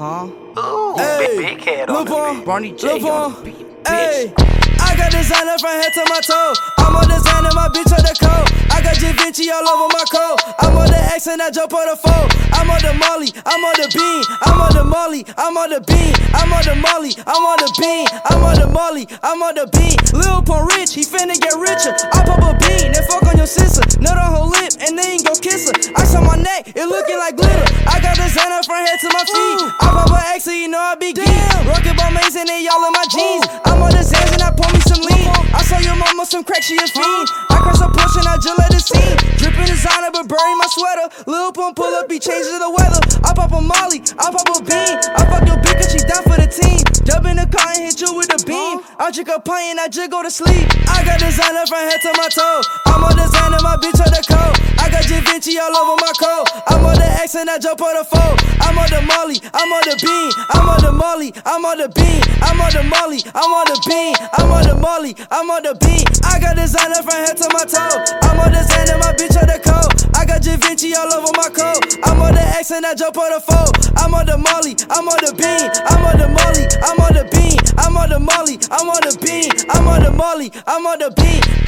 Huh? Ooh, Hey, big, big head on the Barney J Lil on the beat, Hey. I got designer from head to my toe. I'm on designer, my bitch on the coat. I got Da Vinci all over my coat. I'm on the X and I jump on the foe. I'm on the Molly, I'm on the bean. I'm on the Molly, I'm on the bean. I'm on the Molly, I'm on the bean. I'm on the Molly, I'm on the bean. Lil Pump rich, he finna get richer. I pop a bean and fuck on your sister. Nut on her lip and then go kiss her. Ice on my neck, it looking like glitter. I got from head to my feet. I pop a X, so you know I be geek. Rocket ball mason and y'all in my jeans. I'm on the Xans and I pour me some lean. I saw your mama some crack, she a fiend. I crush a push and I just let it scene. Dripping designer, but burying my sweater. Lil Pump pull up, he changes the weather. I pop a Molly, I pop a bean. I fuck your bitch, cause she down for the team. Jump in the car and hit you with a beam. I drink a pint and I just go to sleep. I got designer from head to my toe. I'm on designer, my bitch on the coat. I got Da Vinci all over my coat. I'm on the And I jump on the phone. I'm on the Molly, I'm on the bean. I'm on the Molly, I'm on the bean. I'm on the Molly, I'm on the bean. I'm on the Molly, I'm on the bean. I got designer from head to my toe. I'm on designer, my bitch on the coat. I got Da Vinci all over my coat. I'm on the X and I jump on the phone. I'm on the Molly, I'm on the bean. I'm on the Molly, I'm on the bean. I'm on the Molly, I'm on the bean. I'm on the Molly, I'm on the bean.